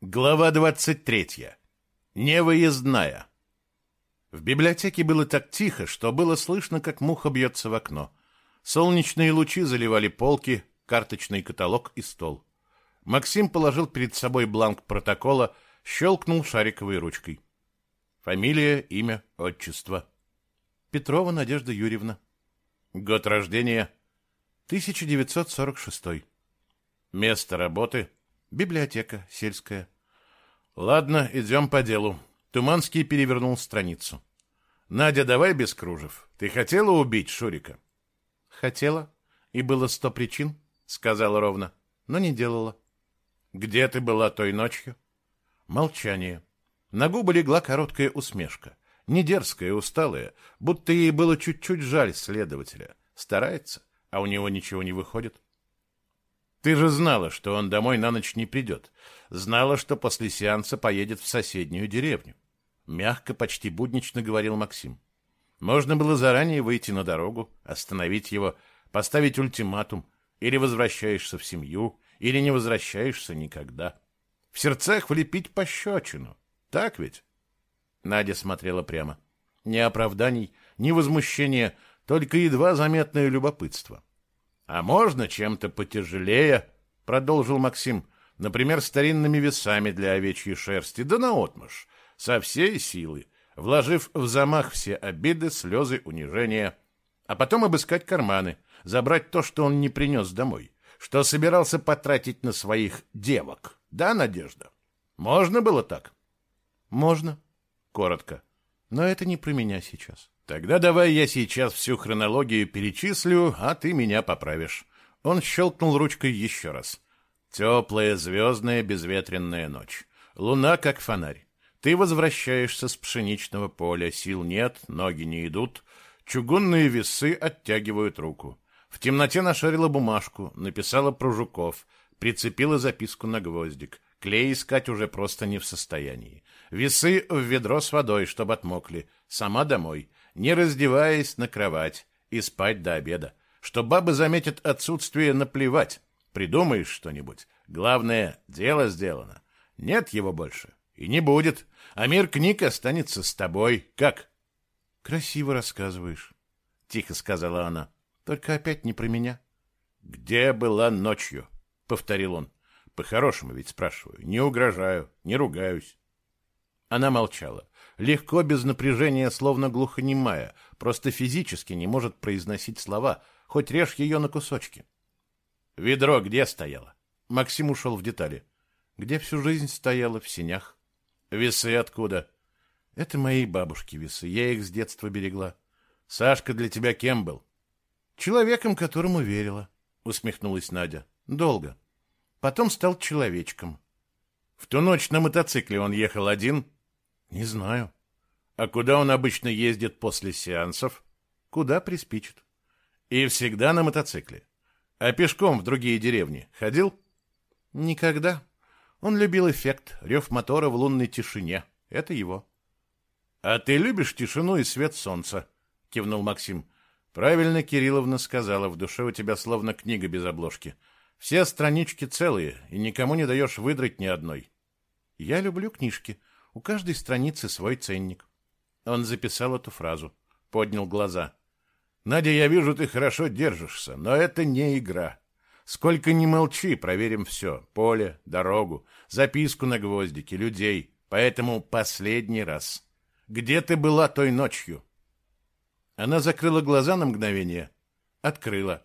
Глава 23. Невыездная. В библиотеке было так тихо, что было слышно, как муха бьется в окно. Солнечные лучи заливали полки, карточный каталог и стол. Максим положил перед собой бланк протокола, щелкнул шариковой ручкой. Фамилия, имя, отчество. Петрова Надежда Юрьевна. Год рождения 1946. Место работы Библиотека сельская. Ладно, идем по делу. Туманский перевернул страницу. Надя, давай без кружев. Ты хотела убить Шурика? Хотела. И было сто причин, сказала ровно, но не делала. Где ты была той ночью? Молчание. На губы легла короткая усмешка. Не дерзкая, усталая, будто ей было чуть-чуть жаль следователя. Старается, а у него ничего не выходит. Ты же знала, что он домой на ночь не придет. Знала, что после сеанса поедет в соседнюю деревню. Мягко, почти буднично говорил Максим. Можно было заранее выйти на дорогу, остановить его, поставить ультиматум. Или возвращаешься в семью, или не возвращаешься никогда. В сердцах влепить пощечину. Так ведь? Надя смотрела прямо. Ни оправданий, ни возмущения, только едва заметное любопытство. А можно чем-то потяжелее, продолжил Максим, например, старинными весами для овечьей шерсти, да наотмашь, со всей силы, вложив в замах все обиды, слезы, унижения, а потом обыскать карманы, забрать то, что он не принес домой, что собирался потратить на своих девок. Да, Надежда? Можно было так? Можно, коротко. Но это не про меня сейчас. Тогда давай я сейчас всю хронологию перечислю, а ты меня поправишь. Он щелкнул ручкой еще раз. Теплая, звездная, безветренная ночь. Луна как фонарь. Ты возвращаешься с пшеничного поля, сил нет, ноги не идут. Чугунные весы оттягивают руку. В темноте нашарила бумажку, написала про прицепила записку на гвоздик. Клей искать уже просто не в состоянии. Весы в ведро с водой, чтобы отмокли. Сама домой не раздеваясь на кровать и спать до обеда. Что бабы заметят отсутствие, наплевать. Придумаешь что-нибудь. Главное, дело сделано. Нет его больше. И не будет. А мир книг останется с тобой. Как? Красиво рассказываешь, тихо сказала она. Только опять не про меня. Где была ночью? повторил он. По-хорошему ведь спрашиваю. Не угрожаю, не ругаюсь. Она молчала легко, без напряжения, словно глухонемая, просто физически не может произносить слова, хоть режь ее на кусочки. «Ведро где стояло?» Максим ушел в детали. «Где всю жизнь стояла? В синях». «Весы откуда?» «Это мои бабушки весы, я их с детства берегла. Сашка для тебя кем был?» «Человеком, которому верила», — усмехнулась Надя. «Долго. Потом стал человечком». «В ту ночь на мотоцикле он ехал один?» Не знаю. А куда он обычно ездит после сеансов? Куда приспичит. И всегда на мотоцикле. А пешком в другие деревни ходил? Никогда. Он любил эффект, рев мотора в лунной тишине. Это его. А ты любишь тишину и свет солнца? Кивнул Максим. Правильно Кирилловна сказала, в душе у тебя словно книга без обложки. Все странички целые, и никому не даешь выдрать ни одной. Я люблю книжки, у каждой страницы свой ценник. Он записал эту фразу, поднял глаза. Надя, я вижу, ты хорошо держишься, но это не игра. Сколько ни молчи, проверим все. Поле, дорогу, записку на гвоздике, людей. Поэтому последний раз. Где ты была той ночью? Она закрыла глаза на мгновение, открыла.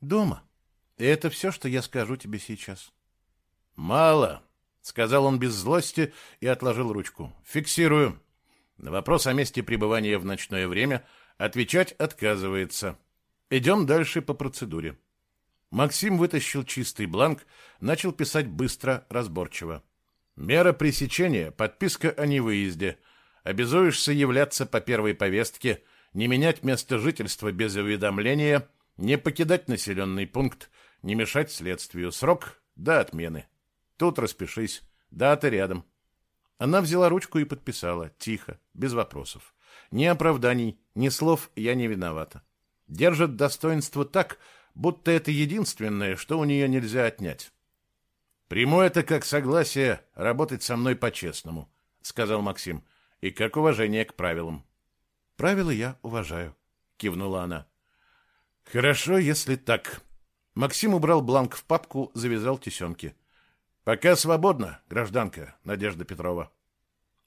Дома. И это все, что я скажу тебе сейчас. Мало, — сказал он без злости и отложил ручку. «Фиксирую. На вопрос о месте пребывания в ночное время отвечать отказывается. Идем дальше по процедуре». Максим вытащил чистый бланк, начал писать быстро, разборчиво. «Мера пресечения, подписка о невыезде. Обязуешься являться по первой повестке, не менять место жительства без уведомления, не покидать населенный пункт, не мешать следствию. Срок до отмены». Тут распишись. Дата рядом. Она взяла ручку и подписала, тихо, без вопросов. Ни оправданий, ни слов «я не виновата». Держит достоинство так, будто это единственное, что у нее нельзя отнять. Приму это как согласие работать со мной по-честному, сказал Максим, и как уважение к правилам. Правила я уважаю, кивнула она. Хорошо, если так. Максим убрал бланк в папку, завязал тесемки. Пока свободно, гражданка Надежда Петрова.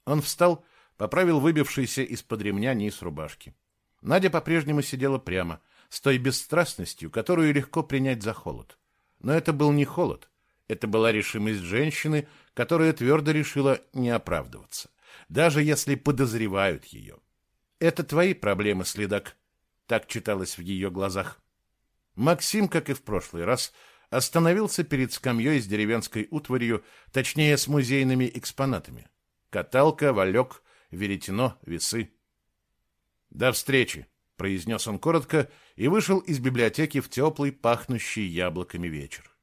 Он встал, поправил выбившийся из-под ремня низ рубашки. Надя по-прежнему сидела прямо, с той бесстрастностью, которую легко принять за холод. Но это был не холод, это была решимость женщины, которая твердо решила не оправдываться, даже если подозревают ее. «Это твои проблемы, следак», — так читалось в ее глазах. Максим, как и в прошлый раз, остановился перед скамьей с деревенской утварью, точнее, с музейными экспонатами. Каталка, валек, веретено, весы. «До встречи!» — произнес он коротко и вышел из библиотеки в теплый, пахнущий яблоками вечер.